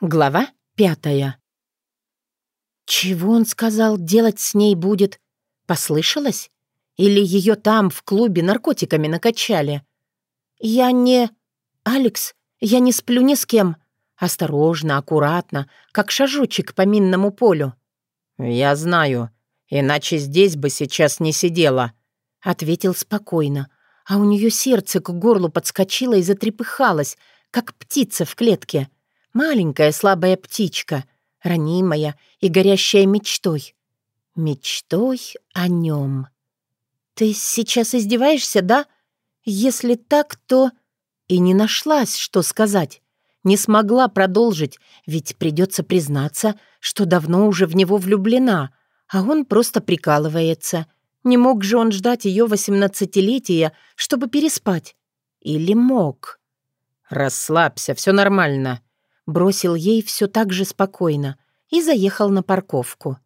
Глава пятая. Чего он сказал, делать с ней будет? Послышалось? Или ее там, в клубе, наркотиками накачали? Я не... Алекс, я не сплю ни с кем. Осторожно, аккуратно, как шажочек по минному полю. «Я знаю, иначе здесь бы сейчас не сидела», — ответил спокойно, а у нее сердце к горлу подскочило и затрепыхалось, как птица в клетке — Маленькая слабая птичка, ранимая и горящая мечтой. Мечтой о нем. «Ты сейчас издеваешься, да? Если так, то...» И не нашлась, что сказать. Не смогла продолжить, ведь придется признаться, что давно уже в него влюблена, а он просто прикалывается. Не мог же он ждать ее восемнадцатилетия, чтобы переспать? Или мог? «Расслабься, все нормально», Бросил ей все так же спокойно и заехал на парковку.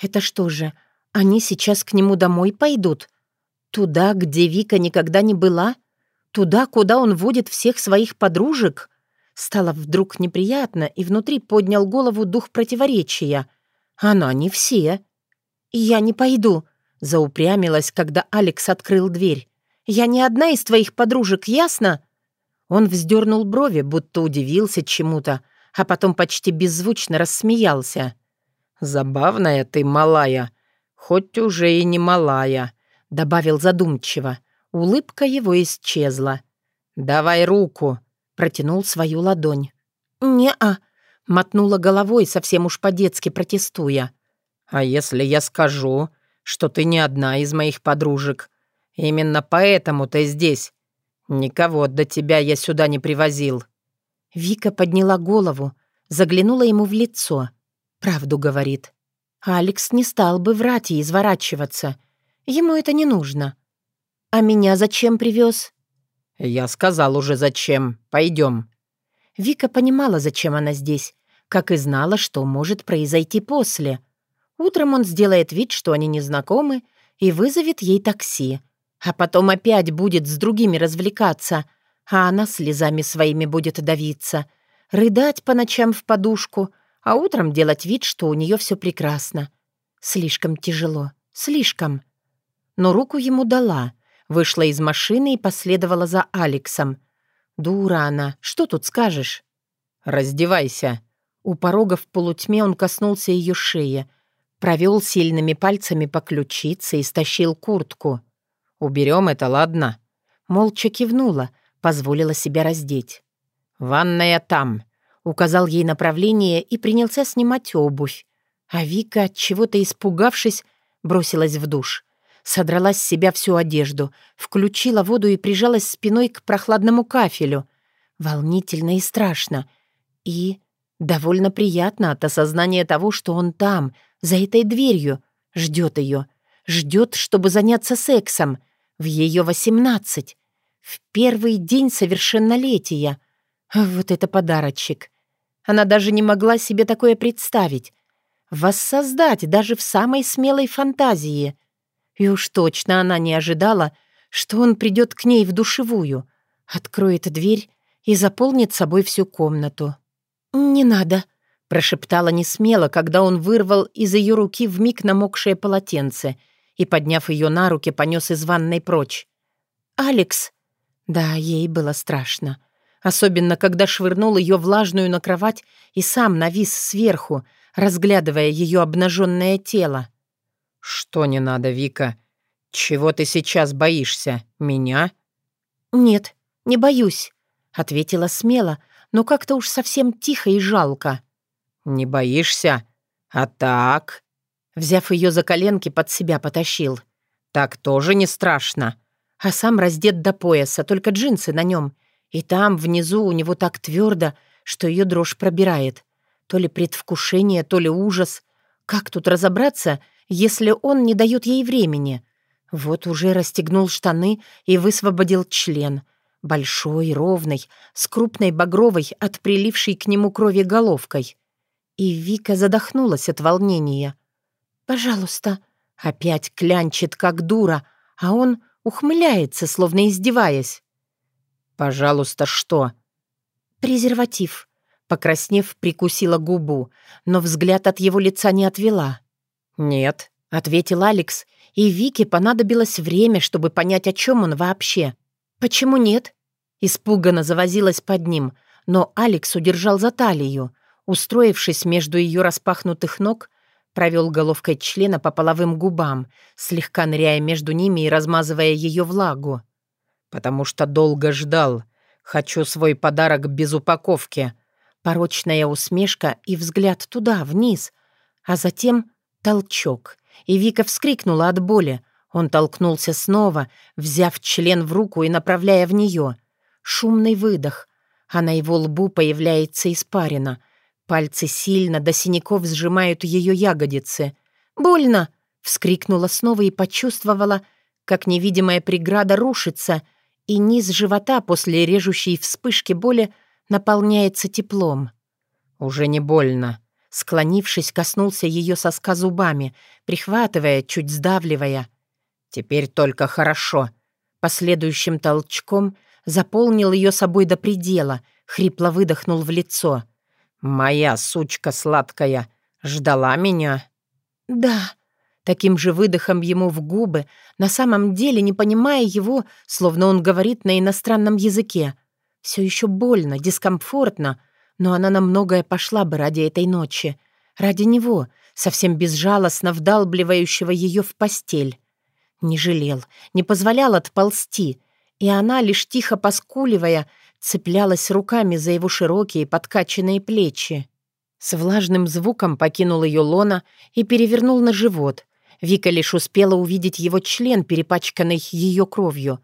«Это что же, они сейчас к нему домой пойдут? Туда, где Вика никогда не была? Туда, куда он водит всех своих подружек?» Стало вдруг неприятно, и внутри поднял голову дух противоречия. «Она не все». «Я не пойду», — заупрямилась, когда Алекс открыл дверь. «Я не одна из твоих подружек, ясно?» Он вздернул брови, будто удивился чему-то, а потом почти беззвучно рассмеялся. «Забавная ты, малая, хоть уже и не малая», — добавил задумчиво. Улыбка его исчезла. «Давай руку», — протянул свою ладонь. «Не-а», — мотнула головой, совсем уж по-детски протестуя. «А если я скажу, что ты не одна из моих подружек? Именно поэтому ты здесь, «Никого до тебя я сюда не привозил». Вика подняла голову, заглянула ему в лицо. Правду говорит. Алекс не стал бы врать и изворачиваться. Ему это не нужно. «А меня зачем привез?» «Я сказал уже зачем. Пойдем». Вика понимала, зачем она здесь, как и знала, что может произойти после. Утром он сделает вид, что они не знакомы, и вызовет ей такси — а потом опять будет с другими развлекаться, а она слезами своими будет давиться, рыдать по ночам в подушку, а утром делать вид, что у нее все прекрасно. Слишком тяжело, слишком. Но руку ему дала, вышла из машины и последовала за Алексом. Дура она, что тут скажешь? «Раздевайся». У порога в полутьме он коснулся ее шеи, провел сильными пальцами по ключице и стащил куртку. Уберем это, ладно?» Молча кивнула, позволила себя раздеть. «Ванная там», — указал ей направление и принялся снимать обувь. А Вика, чего-то испугавшись, бросилась в душ. Содрала с себя всю одежду, включила воду и прижалась спиной к прохладному кафелю. Волнительно и страшно. И довольно приятно от осознания того, что он там, за этой дверью, ждет ее, ждет, чтобы заняться сексом — в ее восемнадцать. В первый день совершеннолетия. Вот это подарочек. Она даже не могла себе такое представить. Воссоздать даже в самой смелой фантазии. И уж точно она не ожидала, что он придет к ней в душевую, откроет дверь и заполнит собой всю комнату. «Не надо», — прошептала несмело, когда он вырвал из ее руки вмиг намокшее полотенце — и, подняв ее на руки, понес из ванной прочь. «Алекс!» Да, ей было страшно. Особенно, когда швырнул ее влажную на кровать и сам навис сверху, разглядывая ее обнаженное тело. «Что не надо, Вика? Чего ты сейчас боишься? Меня?» «Нет, не боюсь», — ответила смело, но как-то уж совсем тихо и жалко. «Не боишься? А так?» Взяв ее за коленки, под себя потащил. «Так тоже не страшно». А сам раздет до пояса, только джинсы на нем. И там, внизу, у него так твердо, что ее дрожь пробирает. То ли предвкушение, то ли ужас. Как тут разобраться, если он не дает ей времени? Вот уже расстегнул штаны и высвободил член. Большой, ровный, с крупной багровой, от прилившей к нему крови головкой. И Вика задохнулась от волнения. «Пожалуйста». Опять клянчит, как дура, а он ухмыляется, словно издеваясь. «Пожалуйста, что?» «Презерватив». Покраснев, прикусила губу, но взгляд от его лица не отвела. «Нет», — ответил Алекс, и Вике понадобилось время, чтобы понять, о чем он вообще. «Почему нет?» Испуганно завозилась под ним, но Алекс удержал за талию. Устроившись между ее распахнутых ног, провел головкой члена по половым губам, слегка ныряя между ними и размазывая ее влагу. «Потому что долго ждал. Хочу свой подарок без упаковки». Порочная усмешка и взгляд туда, вниз. А затем толчок. И Вика вскрикнула от боли. Он толкнулся снова, взяв член в руку и направляя в нее. Шумный выдох. А на его лбу появляется испарина — Пальцы сильно до синяков сжимают ее ягодицы. «Больно!» — вскрикнула снова и почувствовала, как невидимая преграда рушится, и низ живота после режущей вспышки боли наполняется теплом. «Уже не больно», склонившись, коснулся ее соска зубами, прихватывая, чуть сдавливая. «Теперь только хорошо». Последующим толчком заполнил ее собой до предела, хрипло выдохнул в лицо. «Моя сучка сладкая ждала меня?» «Да», таким же выдохом ему в губы, на самом деле не понимая его, словно он говорит на иностранном языке. Все еще больно, дискомфортно, но она на многое пошла бы ради этой ночи. Ради него, совсем безжалостно вдалбливающего ее в постель. Не жалел, не позволял отползти, и она, лишь тихо поскуливая, цеплялась руками за его широкие подкачанные плечи. С влажным звуком покинул ее лона и перевернул на живот. Вика лишь успела увидеть его член, перепачканный ее кровью.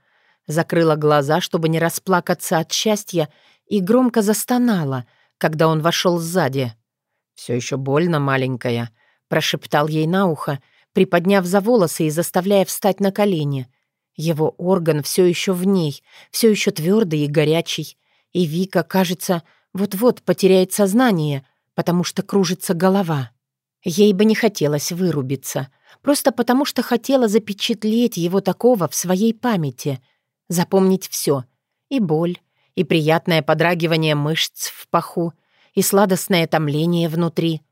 Закрыла глаза, чтобы не расплакаться от счастья, и громко застонала, когда он вошел сзади. «Все еще больно, маленькая», — прошептал ей на ухо, приподняв за волосы и заставляя встать на колени — его орган все еще в ней, все еще твердый и горячий. И Вика, кажется, вот-вот потеряет сознание, потому что кружится голова. Ей бы не хотелось вырубиться, просто потому что хотела запечатлеть его такого в своей памяти, запомнить все и боль, и приятное подрагивание мышц в паху, и сладостное томление внутри.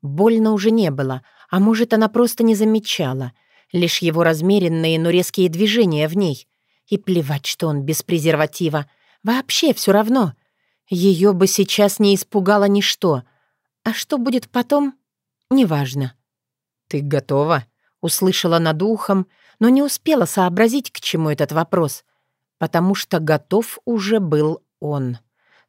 Больно уже не было, а может, она просто не замечала — лишь его размеренные, но резкие движения в ней. И плевать, что он без презерватива. Вообще все равно. Ее бы сейчас не испугало ничто. А что будет потом? Неважно. «Ты готова?» — услышала над ухом, но не успела сообразить, к чему этот вопрос, потому что готов уже был он.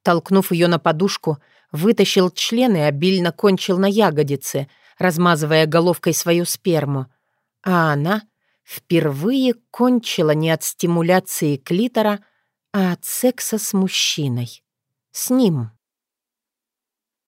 Толкнув ее на подушку, вытащил член и обильно кончил на ягодице, размазывая головкой свою сперму — а она впервые кончила не от стимуляции клитора, а от секса с мужчиной. С ним.